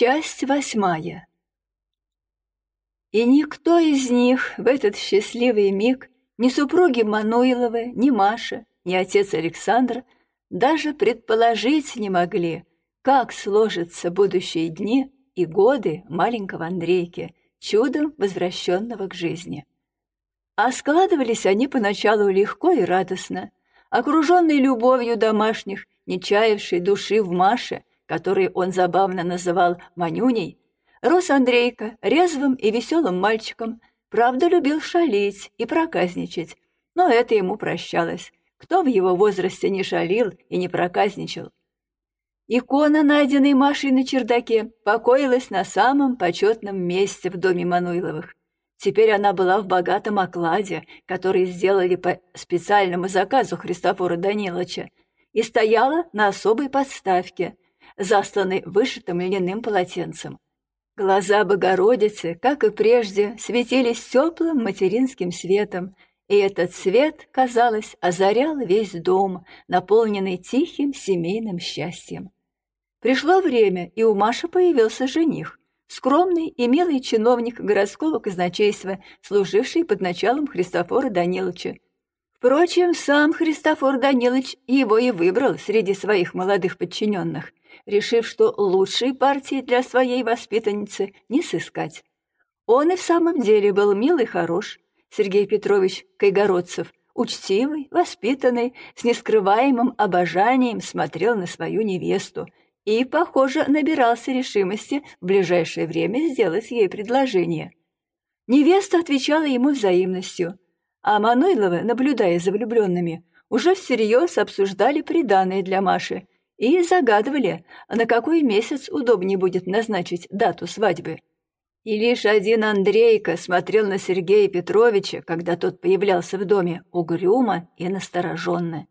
Часть восьмая. И никто из них в этот счастливый миг, ни супруги Мануиловы, ни Маша, ни отец Александр, даже предположить не могли, как сложатся будущие дни и годы маленького Андрейки, чудом возвращенного к жизни. А складывались они поначалу легко и радостно, окруженный любовью домашних, не чаявшей души в Маше, который он забавно называл Манюней, рос Андрейка резвым и веселым мальчиком, правда, любил шалить и проказничать, но это ему прощалось. Кто в его возрасте не шалил и не проказничал? Икона, найденная Машей на чердаке, покоилась на самом почетном месте в доме Мануиловых. Теперь она была в богатом окладе, который сделали по специальному заказу Христофора Даниловича, и стояла на особой подставке — засланный вышитым льняным полотенцем. Глаза Богородицы, как и прежде, светились теплым материнским светом, и этот свет, казалось, озарял весь дом, наполненный тихим семейным счастьем. Пришло время, и у Маши появился жених, скромный и милый чиновник городского казначейства, служивший под началом Христофора Даниловича. Впрочем, сам Христофор Данилович его и выбрал среди своих молодых подчиненных решив, что лучшей партии для своей воспитанницы не сыскать. Он и в самом деле был мил и хорош, Сергей Петрович Кайгородцев, учтивый, воспитанный, с нескрываемым обожанием смотрел на свою невесту и, похоже, набирался решимости в ближайшее время сделать ей предложение. Невеста отвечала ему взаимностью, а Мануйловы, наблюдая за влюбленными, уже всерьез обсуждали приданое для Маши и загадывали, на какой месяц удобнее будет назначить дату свадьбы. И лишь один Андрейка смотрел на Сергея Петровича, когда тот появлялся в доме, угрюмо и настороженно.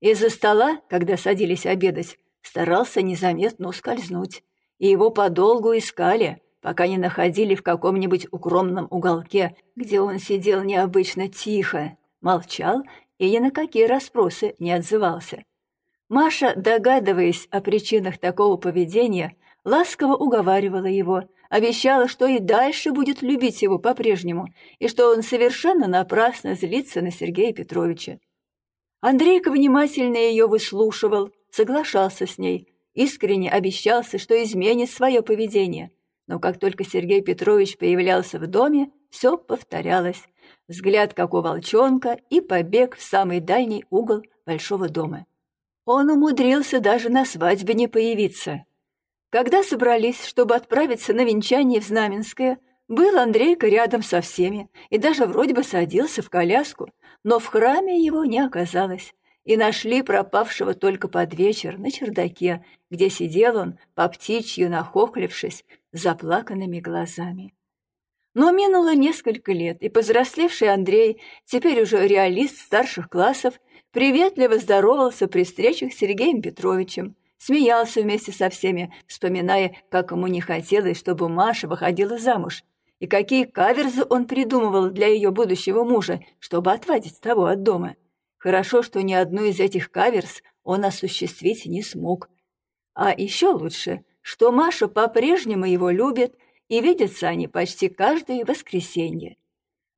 Из-за стола, когда садились обедать, старался незаметно ускользнуть, и его подолгу искали, пока не находили в каком-нибудь укромном уголке, где он сидел необычно тихо, молчал и ни на какие расспросы не отзывался. Маша, догадываясь о причинах такого поведения, ласково уговаривала его, обещала, что и дальше будет любить его по-прежнему, и что он совершенно напрасно злится на Сергея Петровича. Андрейка внимательно ее выслушивал, соглашался с ней, искренне обещался, что изменит свое поведение. Но как только Сергей Петрович появлялся в доме, все повторялось. Взгляд, как у волчонка, и побег в самый дальний угол большого дома. Он умудрился даже на свадьбе не появиться. Когда собрались, чтобы отправиться на венчание в Знаменское, был Андрейка рядом со всеми и даже вроде бы садился в коляску, но в храме его не оказалось, и нашли пропавшего только под вечер на чердаке, где сидел он, по птичью нахохлившись, заплаканными глазами. Но минуло несколько лет, и повзрослевший Андрей, теперь уже реалист старших классов, приветливо здоровался при встречах с Сергеем Петровичем, смеялся вместе со всеми, вспоминая, как ему не хотелось, чтобы Маша выходила замуж, и какие каверзы он придумывал для ее будущего мужа, чтобы отвадить того от дома. Хорошо, что ни одну из этих каверз он осуществить не смог. А еще лучше, что Маша по-прежнему его любит, и видятся они почти каждое воскресенье.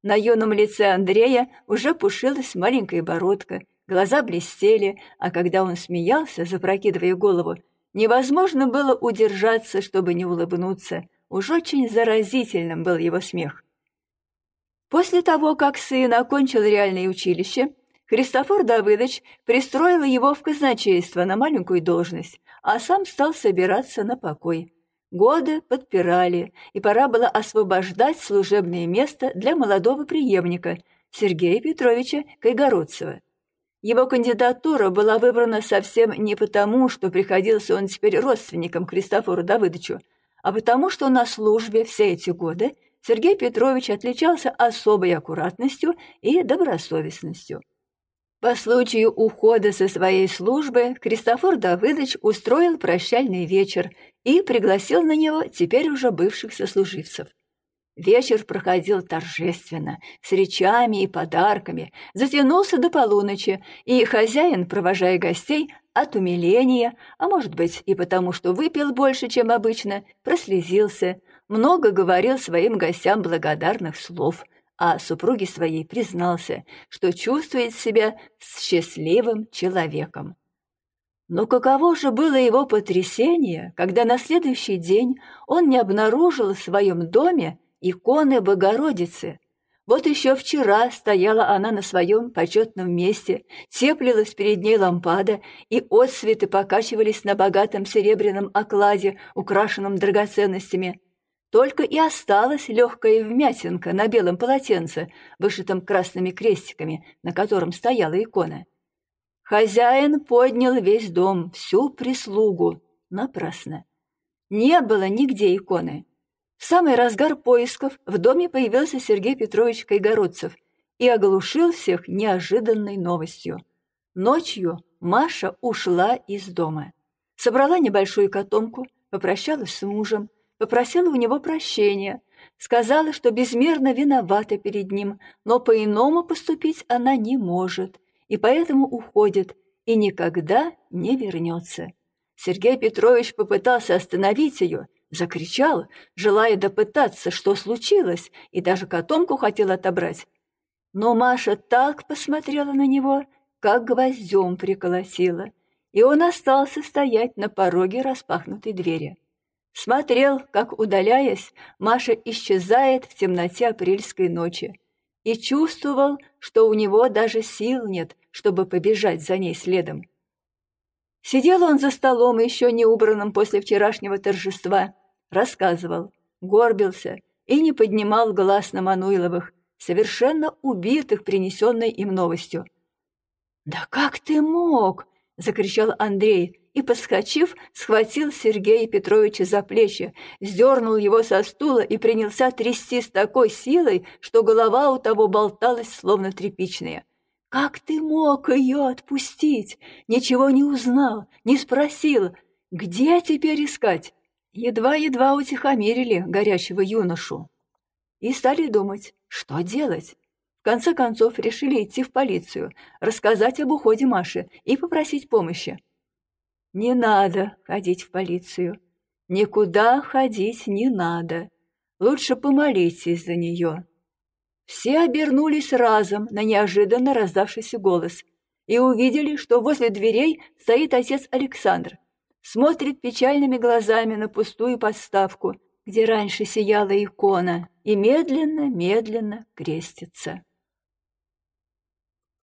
На юном лице Андрея уже пушилась маленькая бородка, глаза блестели, а когда он смеялся, запрокидывая голову, невозможно было удержаться, чтобы не улыбнуться. Уж очень заразительным был его смех. После того, как сын окончил реальное училище, Христофор Давыдович пристроил его в казначейство на маленькую должность, а сам стал собираться на покой. Годы подпирали, и пора было освобождать служебное место для молодого преемника Сергея Петровича Кайгородцева. Его кандидатура была выбрана совсем не потому, что приходился он теперь родственником Кристофору Давыдовичу, а потому, что на службе все эти годы Сергей Петрович отличался особой аккуратностью и добросовестностью. По случаю ухода со своей службы Кристофор Давыдович устроил прощальный вечер и пригласил на него теперь уже бывших сослуживцев. Вечер проходил торжественно, с речами и подарками, затянулся до полуночи, и хозяин, провожая гостей, от умиления, а может быть и потому, что выпил больше, чем обычно, прослезился, много говорил своим гостям благодарных слов, а супруге своей признался, что чувствует себя счастливым человеком. Но каково же было его потрясение, когда на следующий день он не обнаружил в своем доме иконы Богородицы. Вот еще вчера стояла она на своем почетном месте, теплилась перед ней лампада, и отсветы покачивались на богатом серебряном окладе, украшенном драгоценностями. Только и осталась легкая вмятинка на белом полотенце, вышитом красными крестиками, на котором стояла икона. Хозяин поднял весь дом, всю прислугу. Напрасно. Не было нигде иконы. В самый разгар поисков в доме появился Сергей Петрович Кайгородцев и оглушил всех неожиданной новостью. Ночью Маша ушла из дома. Собрала небольшую котомку, попрощалась с мужем, попросила у него прощения, сказала, что безмерно виновата перед ним, но по-иному поступить она не может, и поэтому уходит и никогда не вернется. Сергей Петрович попытался остановить ее Закричал, желая допытаться, что случилось, и даже котомку хотел отобрать. Но Маша так посмотрела на него, как гвоздем приколотила, и он остался стоять на пороге распахнутой двери. Смотрел, как, удаляясь, Маша исчезает в темноте апрельской ночи, и чувствовал, что у него даже сил нет, чтобы побежать за ней следом. Сидел он за столом, еще не убранным после вчерашнего торжества, рассказывал, горбился и не поднимал глаз на Мануиловых, совершенно убитых принесенной им новостью. «Да как ты мог?» — закричал Андрей и, подскочив, схватил Сергея Петровича за плечи, сдернул его со стула и принялся трясти с такой силой, что голова у того болталась, словно тряпичная. «Как ты мог ее отпустить? Ничего не узнал, не спросил. Где теперь искать?» едва-едва утихомирили горячего юношу и стали думать, что делать. В конце концов решили идти в полицию, рассказать об уходе Маши и попросить помощи. Не надо ходить в полицию. Никуда ходить не надо. Лучше помолитесь за нее. Все обернулись разом на неожиданно раздавшийся голос и увидели, что возле дверей стоит отец Александр смотрит печальными глазами на пустую подставку, где раньше сияла икона, и медленно-медленно крестится.